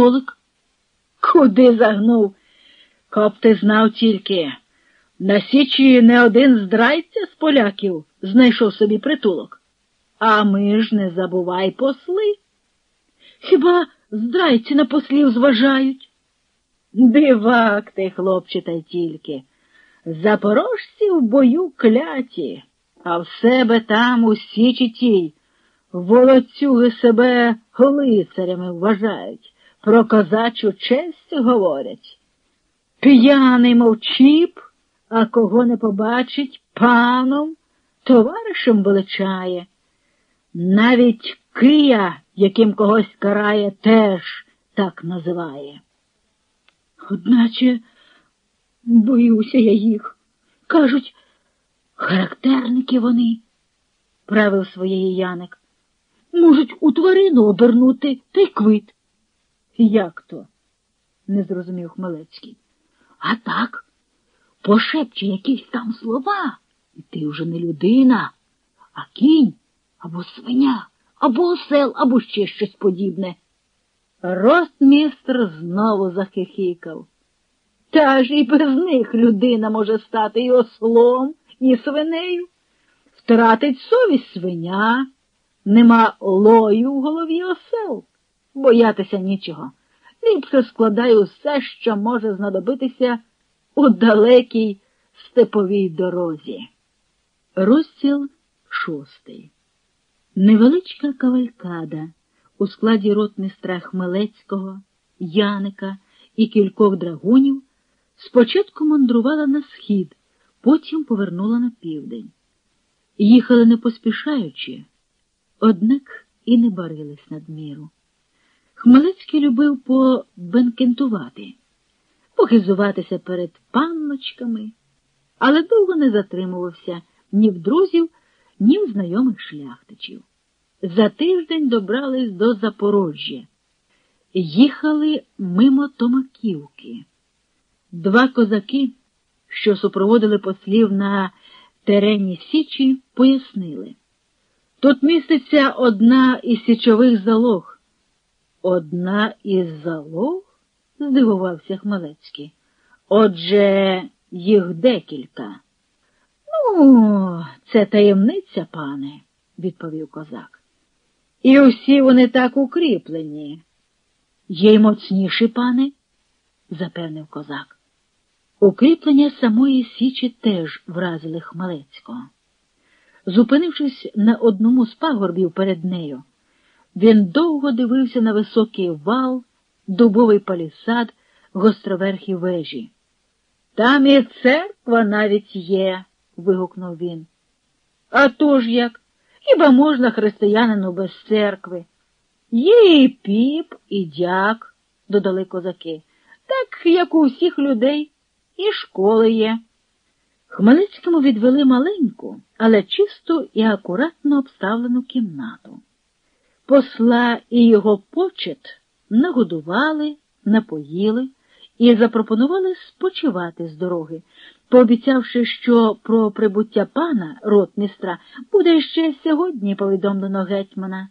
столик. Куди загнув? Коп ти знав тільки. На Січі не один здрайця з поляків знайшов собі притулок. А ми ж не забувай посли. Хіба здрайці на послів зважають? Дивак ти, хлопче, та й тільки. Запорожці в бою кляті, а в себе там у Січі тій. Волоцюги себе лицарями вважають, про козачу честь говорять. П'яний мовчіп, а кого не побачить, паном, товаришем величає. Навіть Кия, яким когось карає, теж так називає. Одначе боюся я їх. Кажуть, характерники вони, правив своєї Яник. Можуть у тварину обернути та й квит. Як то? не зрозумів Хмелецький. А так, пошепче якісь там слова, і ти вже не людина, а кінь або свиня, або осел, або ще щось подібне. Ростмістр знову захихікав. Та ж і без них людина може стати і ослом, і свинею. Втратить совість свиня, нема лою в голові осел. Боятися нічого. Ліпше складай усе, що може знадобитися у далекій степовій дорозі. Розділ шостий. Невеличка кавалькада у складі ротмістра Хмелецького, Яника і кількох драгунів спочатку мандрувала на схід, потім повернула на південь. Їхали не поспішаючи, однак і не барились надміру. Хмелецький любив побенкентувати, похизуватися перед панночками, але довго не затримувався ні в друзів, ні в знайомих шляхтичів. За тиждень добрались до Запорожжя. Їхали мимо Томаківки. Два козаки, що супроводили послів на терені Січі, пояснили. Тут міститься одна із січових залог. Одна із залог? здивувався Хмелецький. Отже, їх декілька. Ну, це таємниця, пане, відповів козак. І усі вони так укріплені. Є й моцніші, пане, запевнив козак. Укріплення самої Січі теж вразили Хмелецького. Зупинившись на одному з пагорбів перед нею, він довго дивився на високий вал, дубовий палісад, гостроверхі вежі. Там і церква навіть є, вигукнув він. «А то ж як? Хіба можна християнину без церкви? Є і піп, і дяк, додали козаки, так як у всіх людей, і школи є. Хмельницькому відвели маленьку, але чисту і акуратно обставлену кімнату. Посла і його почет нагодували, напоїли і запропонували спочивати з дороги, пообіцявши, що про прибуття пана ротмістра буде ще сьогодні повідомлено гетьмана.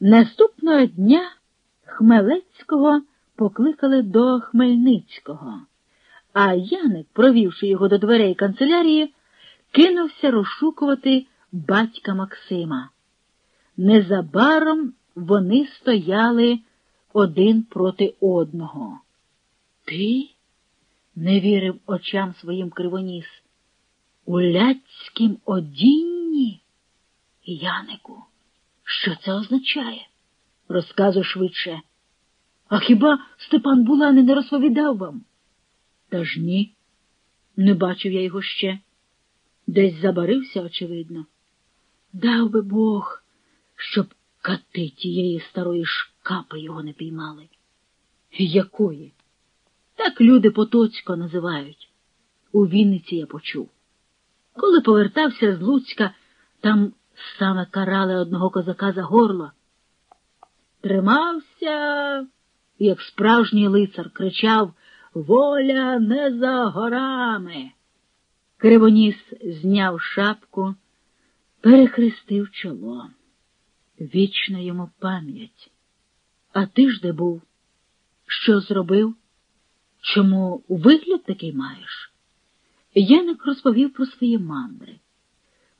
Наступного дня Хмелецького покликали до Хмельницького, а Яник, провівши його до дверей канцелярії, кинувся розшукувати батька Максима. Незабаром вони стояли один проти одного. Ти? не вірив очам своїм кривоніс. У ляцькім одінні? Янику, що це означає? Розказуй швидше. А хіба Степан Булани не розповідав вам? Та ж ні, не бачив я його ще. Десь забарився, очевидно. Дав би Бог щоб кати тієї старої шкапи його не піймали. Якої? Так люди Потоцько називають. У Вінниці я почув. Коли повертався з Луцька, там саме карали одного козака за горло. Тримався, як справжній лицар, кричав Воля не за горами. Кривоніс зняв шапку, перехрестив чоло. Вічна йому пам'ять. А ти ж де був? Що зробив? Чому вигляд такий маєш? Яник розповів про свої мандри.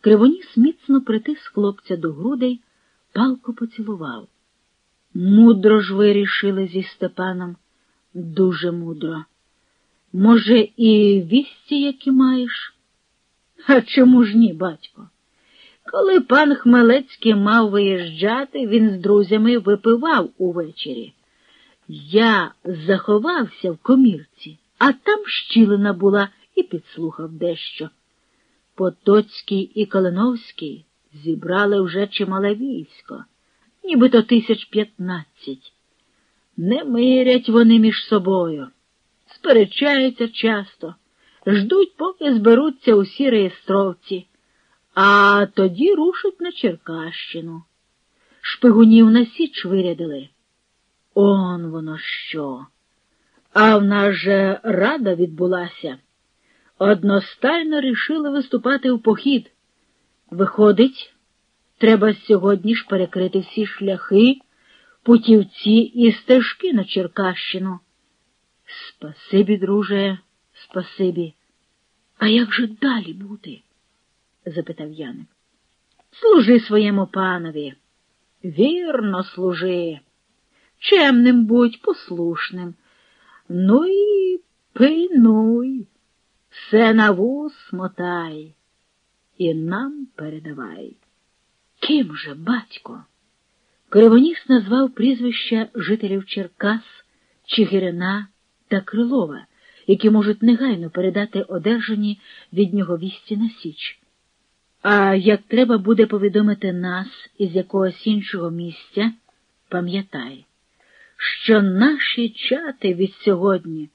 Кривоніс міцно притис хлопця до грудей, палко поцілував. Мудро ж вирішили зі Степаном, дуже мудро. Може, і вісті, які маєш? А чому ж ні, батько? Коли пан Хмелецький мав виїжджати, він з друзями випивав увечері. Я заховався в комірці, а там щілина була і підслухав дещо. Потоцький і Калиновський зібрали вже чимале військо, нібито тисяч п'ятнадцять. Не мирять вони між собою, сперечаються часто, ждуть, поки зберуться усі реєстровці, а тоді рушать на Черкащину. Шпигунів на січ вирядили. Он воно що. А в нас же рада відбулася. Одностайно рішили виступати в похід. Виходить, треба сьогодні ж перекрити всі шляхи, путівці і стежки на Черкащину. Спасибі, друже, спасибі. А як же далі бути? Запитав Яник. Служи своєму панові. Вірно служи. Чемним будь послушним. Ну і пильнуй, все на вус мотай і нам передавай. Ким же, батько? Кривоніс назвав прізвища жителів Черкас, Чигирина та Крилова, які можуть негайно передати одержані від нього вісті на Січ. А як треба буде повідомити нас із якогось іншого місця, пам'ятай, що наші чати від сьогодні